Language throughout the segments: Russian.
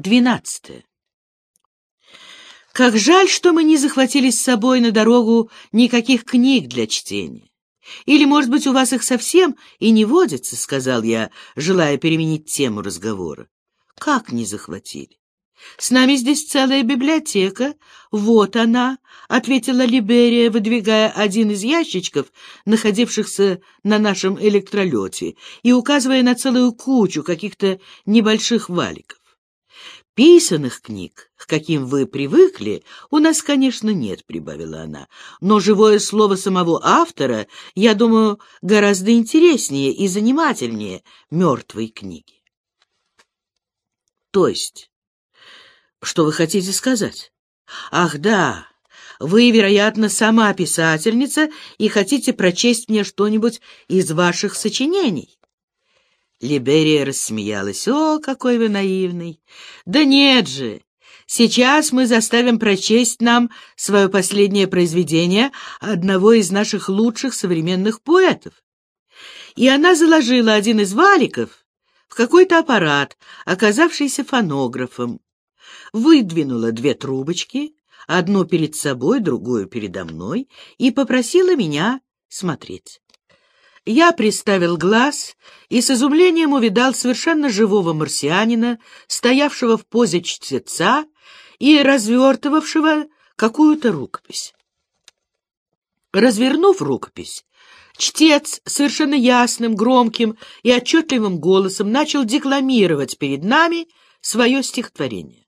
Двенадцатое. Как жаль, что мы не захватили с собой на дорогу никаких книг для чтения. Или, может быть, у вас их совсем и не водится, — сказал я, желая переменить тему разговора. Как не захватили? С нами здесь целая библиотека. Вот она, — ответила Либерия, выдвигая один из ящичков, находившихся на нашем электролете, и указывая на целую кучу каких-то небольших валиков. Писанных книг, к каким вы привыкли, у нас, конечно, нет, — прибавила она, — но живое слово самого автора, я думаю, гораздо интереснее и занимательнее мертвой книги. То есть, что вы хотите сказать? Ах, да, вы, вероятно, сама писательница и хотите прочесть мне что-нибудь из ваших сочинений. Либерия рассмеялась. «О, какой вы наивный! Да нет же! Сейчас мы заставим прочесть нам свое последнее произведение одного из наших лучших современных поэтов». И она заложила один из валиков в какой-то аппарат, оказавшийся фонографом, выдвинула две трубочки, одну перед собой, другую передо мной, и попросила меня смотреть. Я приставил глаз и с изумлением увидал совершенно живого марсианина, стоявшего в позе чтеца и развертывавшего какую-то рукопись. Развернув рукопись, чтец совершенно ясным, громким и отчетливым голосом начал декламировать перед нами свое стихотворение.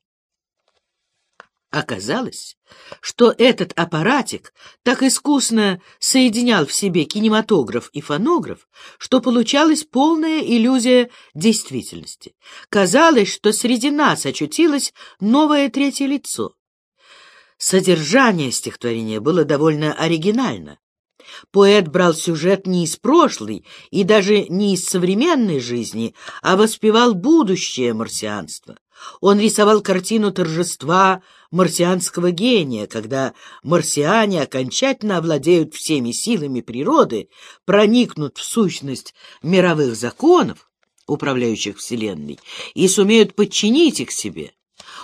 Оказалось, что этот аппаратик так искусно соединял в себе кинематограф и фонограф, что получалась полная иллюзия действительности. Казалось, что среди нас очутилось новое третье лицо. Содержание стихотворения было довольно оригинально. Поэт брал сюжет не из прошлой и даже не из современной жизни, а воспевал будущее марсианства. Он рисовал картину торжества марсианского гения, когда марсиане окончательно овладеют всеми силами природы, проникнут в сущность мировых законов, управляющих Вселенной, и сумеют подчинить их себе.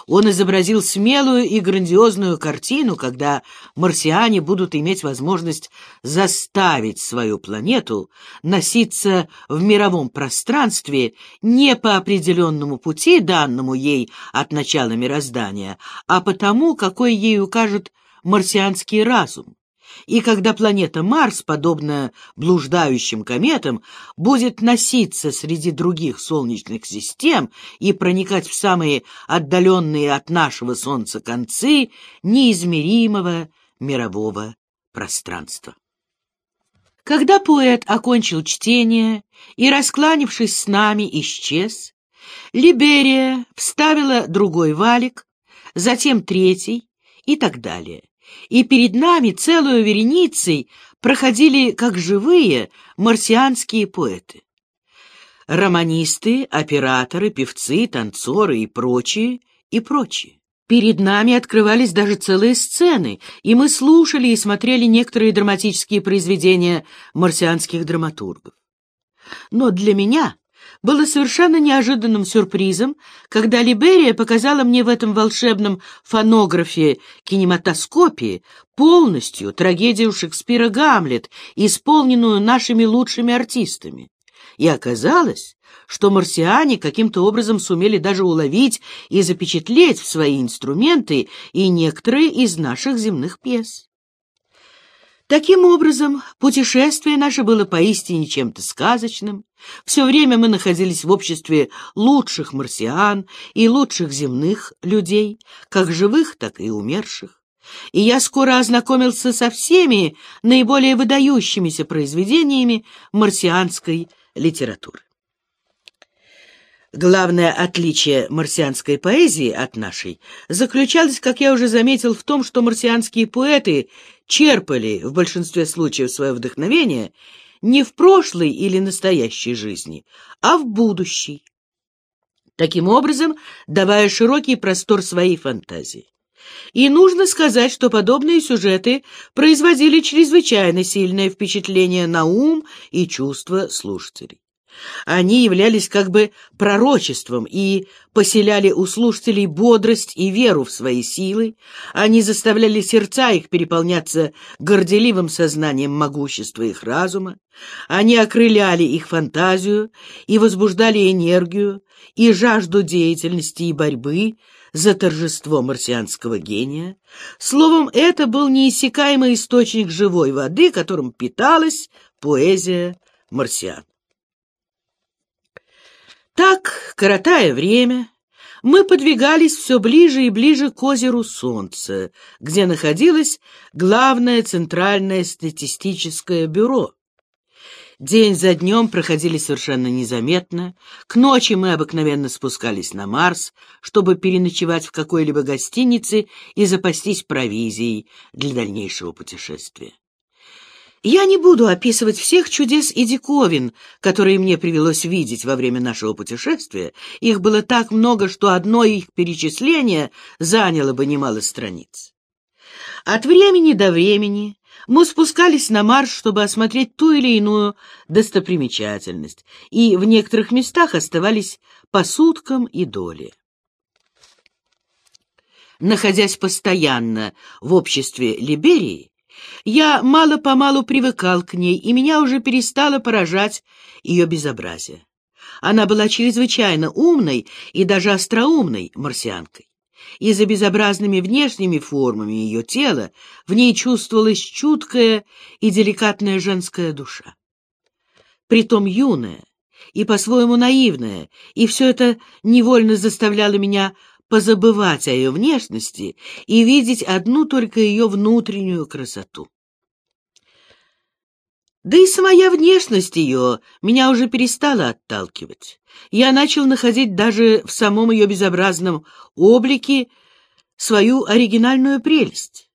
Он изобразил смелую и грандиозную картину, когда марсиане будут иметь возможность заставить свою планету носиться в мировом пространстве не по определенному пути, данному ей от начала мироздания, а по тому, какой ей укажет марсианский разум и когда планета Марс, подобно блуждающим кометам, будет носиться среди других солнечных систем и проникать в самые отдаленные от нашего Солнца концы неизмеримого мирового пространства. Когда поэт окончил чтение и, раскланившись с нами, исчез, Либерия вставила другой валик, затем третий и так далее и перед нами целую вереницей проходили, как живые, марсианские поэты. Романисты, операторы, певцы, танцоры и прочие, и прочие. Перед нами открывались даже целые сцены, и мы слушали и смотрели некоторые драматические произведения марсианских драматургов. Но для меня было совершенно неожиданным сюрпризом, когда Либерия показала мне в этом волшебном фонографе кинематоскопии полностью трагедию Шекспира «Гамлет», исполненную нашими лучшими артистами. И оказалось, что марсиане каким-то образом сумели даже уловить и запечатлеть в свои инструменты и некоторые из наших земных пьес. Таким образом, путешествие наше было поистине чем-то сказочным. Все время мы находились в обществе лучших марсиан и лучших земных людей, как живых, так и умерших. И я скоро ознакомился со всеми наиболее выдающимися произведениями марсианской литературы. Главное отличие марсианской поэзии от нашей заключалось, как я уже заметил, в том, что марсианские поэты черпали в большинстве случаев свое вдохновение не в прошлой или настоящей жизни, а в будущей, таким образом давая широкий простор своей фантазии. И нужно сказать, что подобные сюжеты производили чрезвычайно сильное впечатление на ум и чувства слушателей. Они являлись как бы пророчеством и поселяли у слушателей бодрость и веру в свои силы, они заставляли сердца их переполняться горделивым сознанием могущества их разума, они окрыляли их фантазию и возбуждали энергию и жажду деятельности и борьбы за торжество марсианского гения. Словом, это был неиссякаемый источник живой воды, которым питалась поэзия марсиан. Так, коротая время, мы подвигались все ближе и ближе к озеру Солнца, где находилось главное центральное статистическое бюро. День за днем проходили совершенно незаметно. К ночи мы обыкновенно спускались на Марс, чтобы переночевать в какой-либо гостинице и запастись провизией для дальнейшего путешествия. Я не буду описывать всех чудес и диковин, которые мне привелось видеть во время нашего путешествия. Их было так много, что одно их перечисление заняло бы немало страниц. От времени до времени мы спускались на марш, чтобы осмотреть ту или иную достопримечательность, и в некоторых местах оставались по суткам и доле. Находясь постоянно в обществе Либерии, я мало-помалу привыкал к ней, и меня уже перестало поражать ее безобразие. Она была чрезвычайно умной и даже остроумной марсианкой. И за безобразными внешними формами ее тела в ней чувствовалась чуткая и деликатная женская душа. Притом юная и по-своему наивная, и все это невольно заставляло меня позабывать о ее внешности и видеть одну только ее внутреннюю красоту. Да и самая внешность ее меня уже перестала отталкивать. Я начал находить даже в самом ее безобразном облике свою оригинальную прелесть.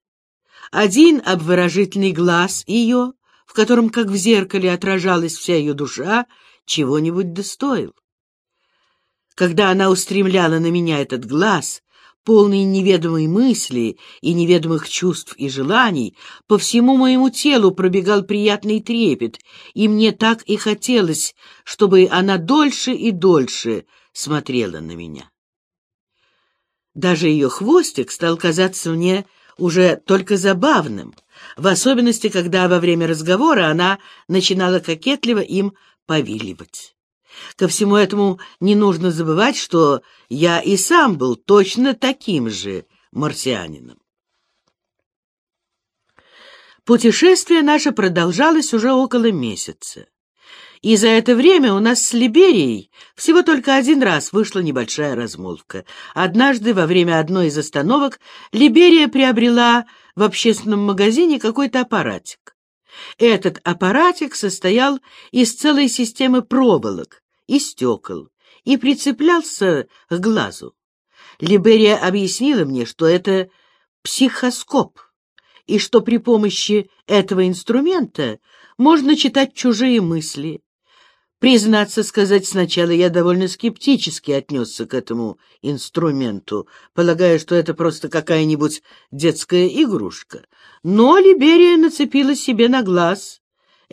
Один обворожительный глаз ее, в котором, как в зеркале, отражалась вся ее душа, чего-нибудь достоил. Когда она устремляла на меня этот глаз, полный неведомой мысли и неведомых чувств и желаний, по всему моему телу пробегал приятный трепет, и мне так и хотелось, чтобы она дольше и дольше смотрела на меня. Даже ее хвостик стал казаться мне уже только забавным, в особенности, когда во время разговора она начинала кокетливо им повиливать. Ко всему этому не нужно забывать, что я и сам был точно таким же марсианином. Путешествие наше продолжалось уже около месяца. И за это время у нас с Либерией всего только один раз вышла небольшая размолвка. Однажды во время одной из остановок Либерия приобрела в общественном магазине какой-то аппаратик. Этот аппаратик состоял из целой системы проволок, и стекол и прицеплялся к глазу. Либерия объяснила мне, что это психоскоп, и что при помощи этого инструмента можно читать чужие мысли. Признаться сказать, сначала я довольно скептически отнесся к этому инструменту, полагая, что это просто какая-нибудь детская игрушка. Но Либерия нацепила себе на глаз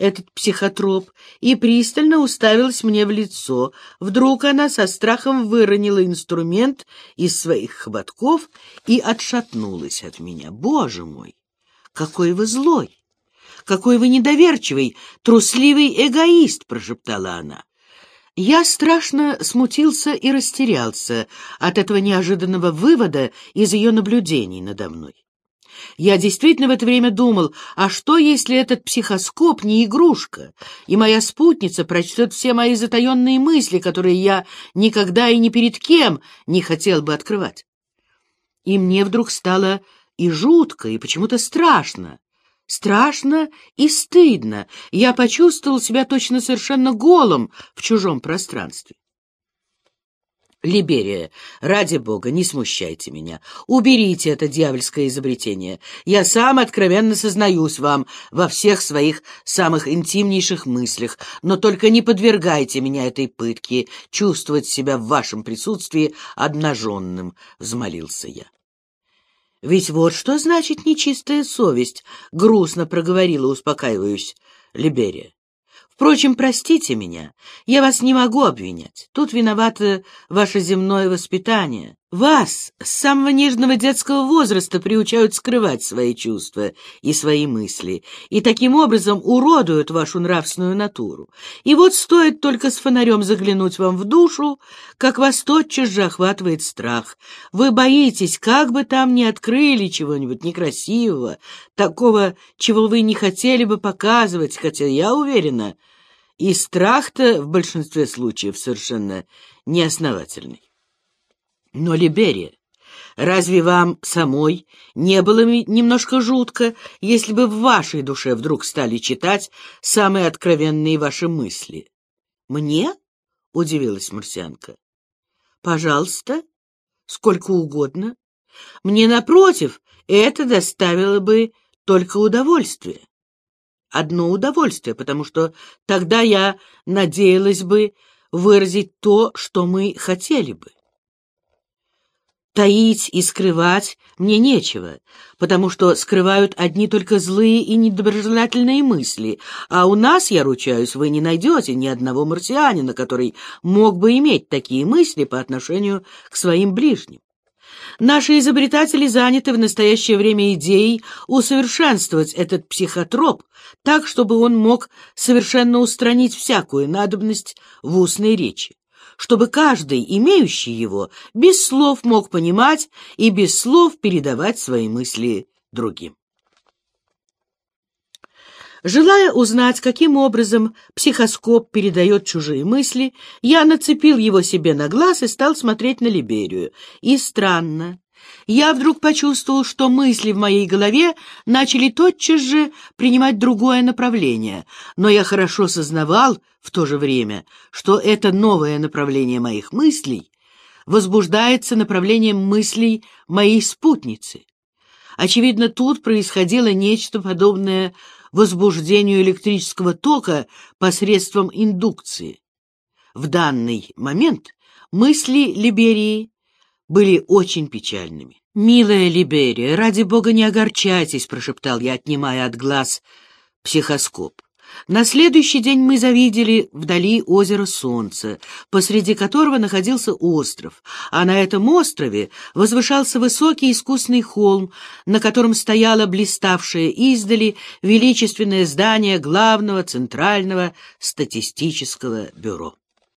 этот психотроп и пристально уставилась мне в лицо. Вдруг она со страхом выронила инструмент из своих хватков и отшатнулась от меня. «Боже мой, какой вы злой! Какой вы недоверчивый, трусливый эгоист!» — прошептала она. Я страшно смутился и растерялся от этого неожиданного вывода из ее наблюдений надо мной. Я действительно в это время думал, а что, если этот психоскоп не игрушка, и моя спутница прочтет все мои затаенные мысли, которые я никогда и ни перед кем не хотел бы открывать? И мне вдруг стало и жутко, и почему-то страшно. Страшно и стыдно. Я почувствовал себя точно совершенно голым в чужом пространстве. Либерия, ради бога, не смущайте меня. Уберите это дьявольское изобретение. Я сам откровенно сознаюсь вам во всех своих самых интимнейших мыслях, но только не подвергайте меня этой пытке, чувствовать себя в вашем присутствии обнаженным, — взмолился я. Ведь вот что значит нечистая совесть, — грустно проговорила, успокаиваюсь, Либерия. Впрочем, простите меня, я вас не могу обвинять. Тут виновато ваше земное воспитание. Вас с самого нежного детского возраста приучают скрывать свои чувства и свои мысли, и таким образом уродуют вашу нравственную натуру. И вот стоит только с фонарем заглянуть вам в душу, как вас тотчас же охватывает страх. Вы боитесь, как бы там ни открыли чего-нибудь некрасивого, такого, чего вы не хотели бы показывать, хотя я уверена, и страх-то в большинстве случаев совершенно неосновательный. Но, Либерия, разве вам самой не было немножко жутко, если бы в вашей душе вдруг стали читать самые откровенные ваши мысли? Мне? — удивилась марсианка. — Пожалуйста, сколько угодно. Мне, напротив, это доставило бы только удовольствие. Одно удовольствие, потому что тогда я надеялась бы выразить то, что мы хотели бы. Таить и скрывать мне нечего, потому что скрывают одни только злые и недоброжелательные мысли, а у нас, я ручаюсь, вы не найдете ни одного марсианина, который мог бы иметь такие мысли по отношению к своим ближним. Наши изобретатели заняты в настоящее время идеей усовершенствовать этот психотроп так, чтобы он мог совершенно устранить всякую надобность в устной речи чтобы каждый, имеющий его, без слов мог понимать и без слов передавать свои мысли другим. Желая узнать, каким образом психоскоп передает чужие мысли, я нацепил его себе на глаз и стал смотреть на Либерию. И странно, я вдруг почувствовал, что мысли в моей голове начали тотчас же принимать другое направление, но я хорошо сознавал в то же время, что это новое направление моих мыслей возбуждается направлением мыслей моей спутницы. Очевидно, тут происходило нечто подобное возбуждению электрического тока посредством индукции. В данный момент мысли Либерии были очень печальными. «Милая Либерия, ради бога не огорчайтесь», — прошептал я, отнимая от глаз психоскоп. На следующий день мы завидели вдали озеро Солнца, посреди которого находился остров, а на этом острове возвышался высокий искусный холм, на котором стояло блиставшее издали величественное здание главного центрального статистического бюро.